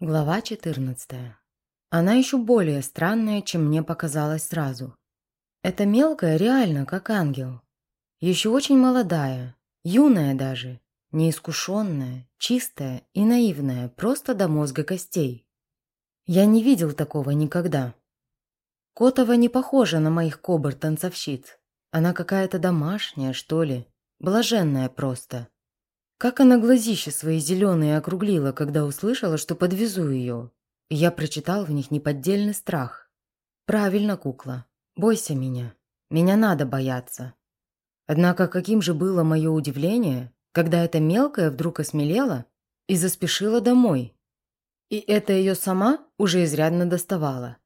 Глава 14. Она еще более странная, чем мне показалось сразу. Эта мелкая реально как ангел. Еще очень молодая, юная даже, неискушенная, чистая и наивная, просто до мозга костей. Я не видел такого никогда. Котова не похожа на моих кобр-танцовщиц. Она какая-то домашняя, что ли, блаженная просто. Как она глазища свои зеленые округлила, когда услышала, что подвезу ее. Я прочитал в них неподдельный страх. Правильно, кукла. Бойся меня. Меня надо бояться. Однако каким же было мое удивление, когда эта мелкая вдруг осмелела и заспешила домой. И это ее сама уже изрядно доставала.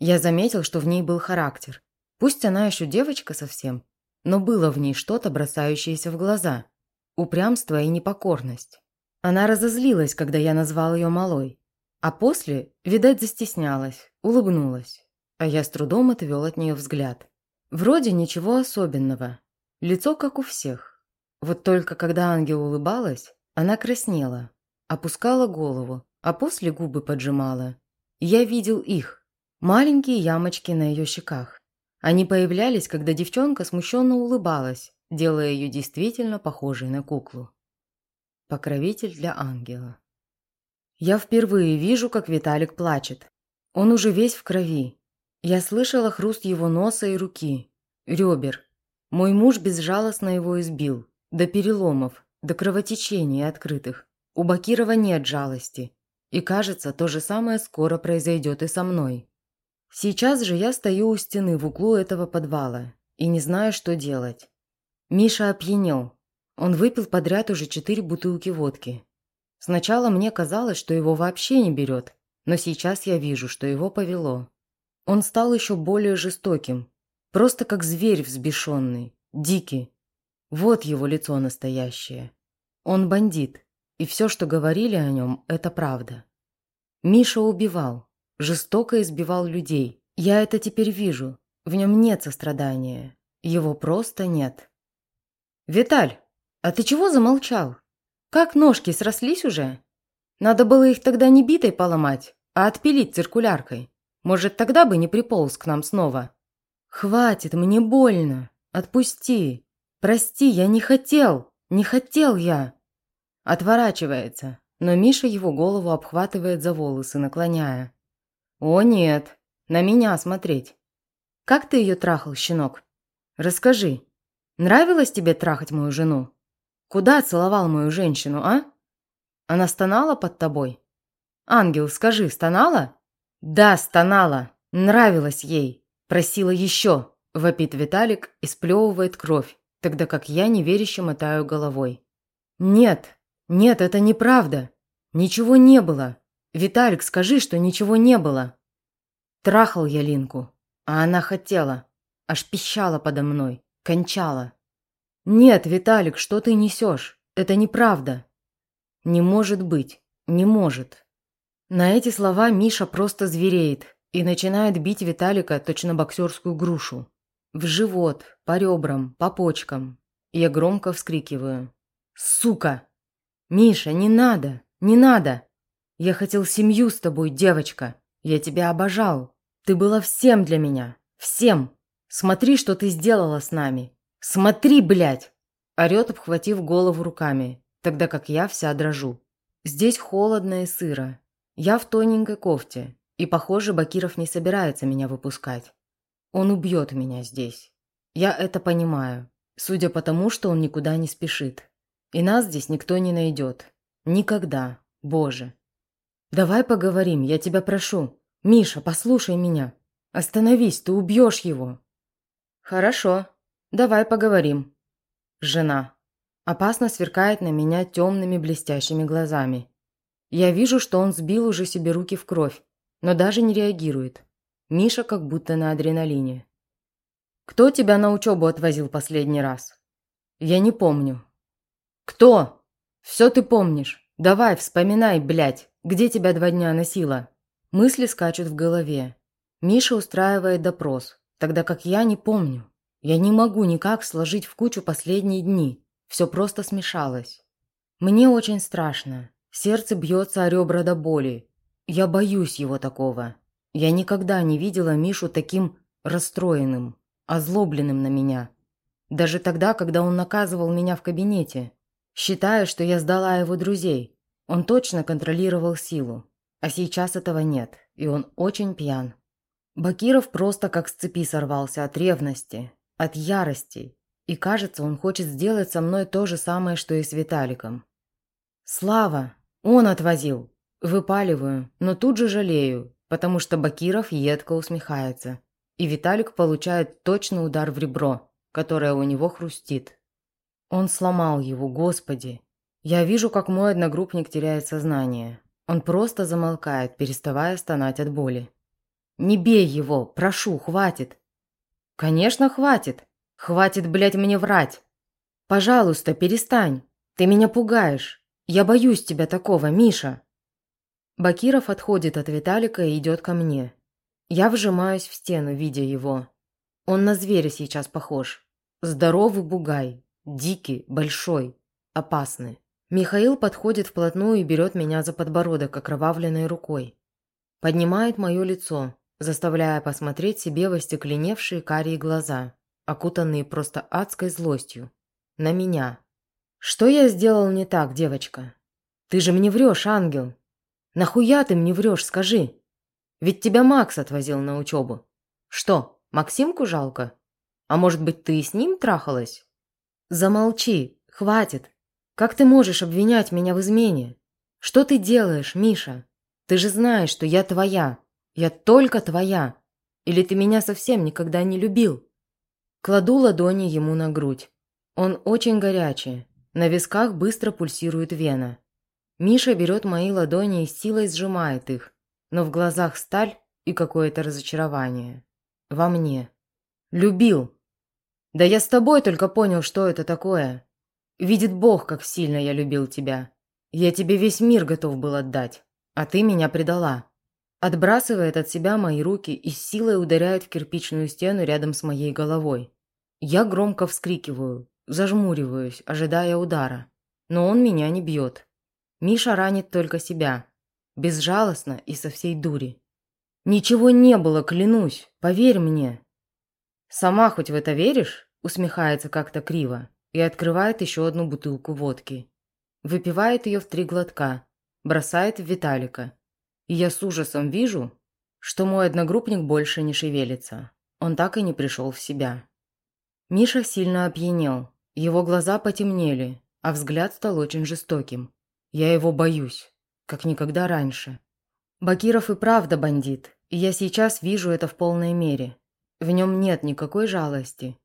Я заметил, что в ней был характер. Пусть она еще девочка совсем, но было в ней что-то, бросающееся в глаза – упрямство и непокорность. Она разозлилась, когда я назвал ее малой, а после, видать, застеснялась, улыбнулась, а я с трудом отвел от нее взгляд. Вроде ничего особенного, лицо как у всех. Вот только когда ангел улыбалась, она краснела, опускала голову, а после губы поджимала. Я видел их, маленькие ямочки на ее щеках. Они появлялись, когда девчонка смущенно улыбалась, делая ее действительно похожей на куклу. Покровитель для ангела. Я впервые вижу, как Виталик плачет. Он уже весь в крови. Я слышала хруст его носа и руки, ребер. Мой муж безжалостно его избил, до переломов, до кровотечений открытых. У Бакирова нет жалости. И кажется, то же самое скоро произойдет и со мной. Сейчас же я стою у стены в углу этого подвала и не знаю, что делать. Миша опьянел. Он выпил подряд уже четыре бутылки водки. Сначала мне казалось, что его вообще не берет, но сейчас я вижу, что его повело. Он стал еще более жестоким, просто как зверь взбешенный, дикий. Вот его лицо настоящее. Он бандит, и все, что говорили о нем, это правда. Миша убивал, жестоко избивал людей. Я это теперь вижу. В нем нет сострадания. Его просто нет. «Виталь, а ты чего замолчал? Как ножки срослись уже? Надо было их тогда не битой поломать, а отпилить циркуляркой. Может, тогда бы не приполз к нам снова». «Хватит, мне больно. Отпусти. Прости, я не хотел. Не хотел я». Отворачивается, но Миша его голову обхватывает за волосы, наклоняя. «О нет, на меня смотреть. Как ты ее трахал, щенок? Расскажи». Нравилось тебе трахать мою жену? Куда целовал мою женщину, а? Она стонала под тобой? Ангел, скажи, стонала? Да, стонала. Нравилось ей. Просила еще. Вопит Виталик и сплевывает кровь, тогда как я неверяще мотаю головой. Нет, нет, это неправда. Ничего не было. Виталик, скажи, что ничего не было. Трахал я Линку, а она хотела. Аж пищала подо мной. Кончала. «Нет, Виталик, что ты несешь? Это неправда». «Не может быть. Не может». На эти слова Миша просто звереет и начинает бить Виталика точно боксерскую грушу. В живот, по ребрам, по почкам. Я громко вскрикиваю. «Сука! Миша, не надо! Не надо! Я хотел семью с тобой, девочка! Я тебя обожал! Ты была всем для меня! Всем! Смотри, что ты сделала с нами! Смотри, блядь!» Орет, обхватив голову руками, тогда как я вся дрожу. Здесь холодно и сыро. Я в тоненькой кофте, и, похоже, Бакиров не собирается меня выпускать. Он убьет меня здесь. Я это понимаю, судя по тому, что он никуда не спешит. И нас здесь никто не найдет. Никогда. Боже. Давай поговорим, я тебя прошу. Миша, послушай меня. Остановись, ты убьешь его. «Хорошо, давай поговорим». Жена. Опасно сверкает на меня темными блестящими глазами. Я вижу, что он сбил уже себе руки в кровь, но даже не реагирует. Миша как будто на адреналине. «Кто тебя на учебу отвозил последний раз?» «Я не помню». «Кто?» «Все ты помнишь. Давай, вспоминай, блядь, где тебя два дня носила?» Мысли скачут в голове. Миша устраивает допрос тогда как я не помню. Я не могу никак сложить в кучу последние дни. Все просто смешалось. Мне очень страшно. Сердце бьется о ребра до боли. Я боюсь его такого. Я никогда не видела Мишу таким расстроенным, озлобленным на меня. Даже тогда, когда он наказывал меня в кабинете, считая, что я сдала его друзей. Он точно контролировал силу. А сейчас этого нет, и он очень пьян. Бакиров просто как с цепи сорвался от ревности, от ярости. И кажется, он хочет сделать со мной то же самое, что и с Виталиком. «Слава! Он отвозил!» Выпаливаю, но тут же жалею, потому что Бакиров едко усмехается. И Виталик получает точный удар в ребро, которое у него хрустит. Он сломал его, господи. Я вижу, как мой одногруппник теряет сознание. Он просто замолкает, переставая стонать от боли. «Не бей его! Прошу, хватит!» «Конечно, хватит! Хватит, блядь, мне врать! Пожалуйста, перестань! Ты меня пугаешь! Я боюсь тебя такого, Миша!» Бакиров отходит от Виталика и идет ко мне. Я вжимаюсь в стену, видя его. Он на зверя сейчас похож. Здоровый бугай, дикий, большой, опасный. Михаил подходит вплотную и берет меня за подбородок окровавленной рукой. Поднимает мое лицо, заставляя посмотреть себе в остекленевшие карие глаза, окутанные просто адской злостью. На меня. «Что я сделал не так, девочка? Ты же мне врешь, ангел!» «Нахуя ты мне врешь, скажи? Ведь тебя Макс отвозил на учебу. Что, Максимку жалко? А может быть, ты и с ним трахалась?» «Замолчи, хватит. Как ты можешь обвинять меня в измене? Что ты делаешь, Миша? Ты же знаешь, что я твоя. Я только твоя. Или ты меня совсем никогда не любил?» Кладу ладони ему на грудь. Он очень горячий. На висках быстро пульсирует вена. Миша берет мои ладони и силой сжимает их, но в глазах сталь и какое-то разочарование. Во мне. Любил. Да я с тобой только понял, что это такое. Видит Бог, как сильно я любил тебя. Я тебе весь мир готов был отдать, а ты меня предала. Отбрасывает от себя мои руки и силой ударяет в кирпичную стену рядом с моей головой. Я громко вскрикиваю, зажмуриваюсь, ожидая удара. Но он меня не бьет. Миша ранит только себя. Безжалостно и со всей дури. «Ничего не было, клянусь, поверь мне». «Сама хоть в это веришь?» усмехается как-то криво и открывает еще одну бутылку водки. Выпивает ее в три глотка, бросает в Виталика. И я с ужасом вижу, что мой одногруппник больше не шевелится. Он так и не пришел в себя. Миша сильно опьянел, его глаза потемнели, а взгляд стал очень жестоким. Я его боюсь, как никогда раньше. Бакиров и правда бандит, и я сейчас вижу это в полной мере. В нем нет никакой жалости.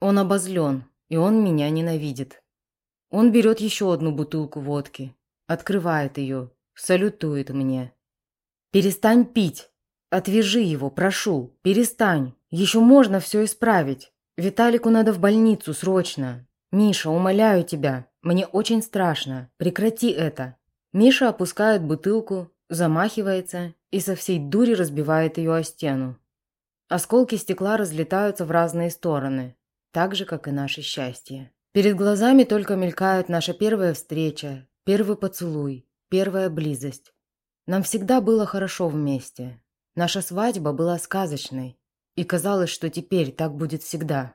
Он обозлен, и он меня ненавидит. Он берет еще одну бутылку водки, открывает ее, салютует мне. «Перестань пить! Отвяжи его, прошу, перестань! Еще можно все исправить! Виталику надо в больницу срочно! Миша, умоляю тебя, мне очень страшно. Прекрати это. Миша опускает бутылку, замахивается и со всей дури разбивает ее о стену. Осколки стекла разлетаются в разные стороны, так же, как и наше счастье. Перед глазами только мелькают наша первая встреча, первый поцелуй, первая близость. Нам всегда было хорошо вместе. Наша свадьба была сказочной. И казалось, что теперь так будет всегда.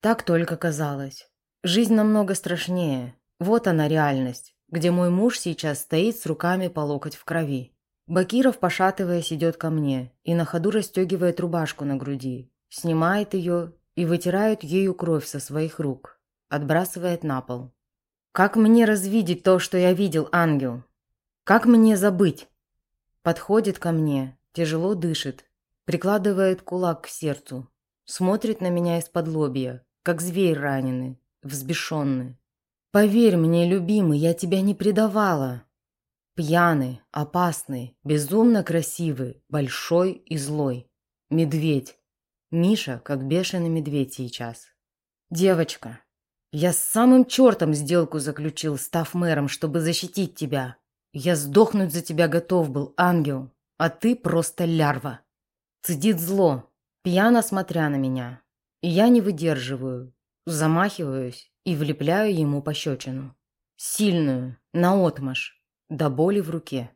Так только казалось. Жизнь намного страшнее, вот она реальность, где мой муж сейчас стоит с руками по локоть в крови. Бакиров, пошатываясь, идет ко мне и на ходу расстегивает рубашку на груди, снимает ее и вытирает ею кровь со своих рук, отбрасывает на пол. «Как мне развидеть то, что я видел, ангел? Как мне забыть?» Подходит ко мне, тяжело дышит, прикладывает кулак к сердцу, смотрит на меня из-под лобья, как зверь раненый, взбешенный. Поверь мне, любимый, я тебя не предавала. Пьяный, опасный, безумно красивый, большой и злой. Медведь. Миша, как бешеный медведь сейчас. Девочка, я с самым чертом сделку заключил, став мэром, чтобы защитить тебя. Я сдохнуть за тебя готов был, ангел, а ты просто лярва. Цедит зло, пьяно смотря на меня. И я не выдерживаю, замахиваюсь и влепляю ему пощечину. Сильную, наотмашь, до боли в руке.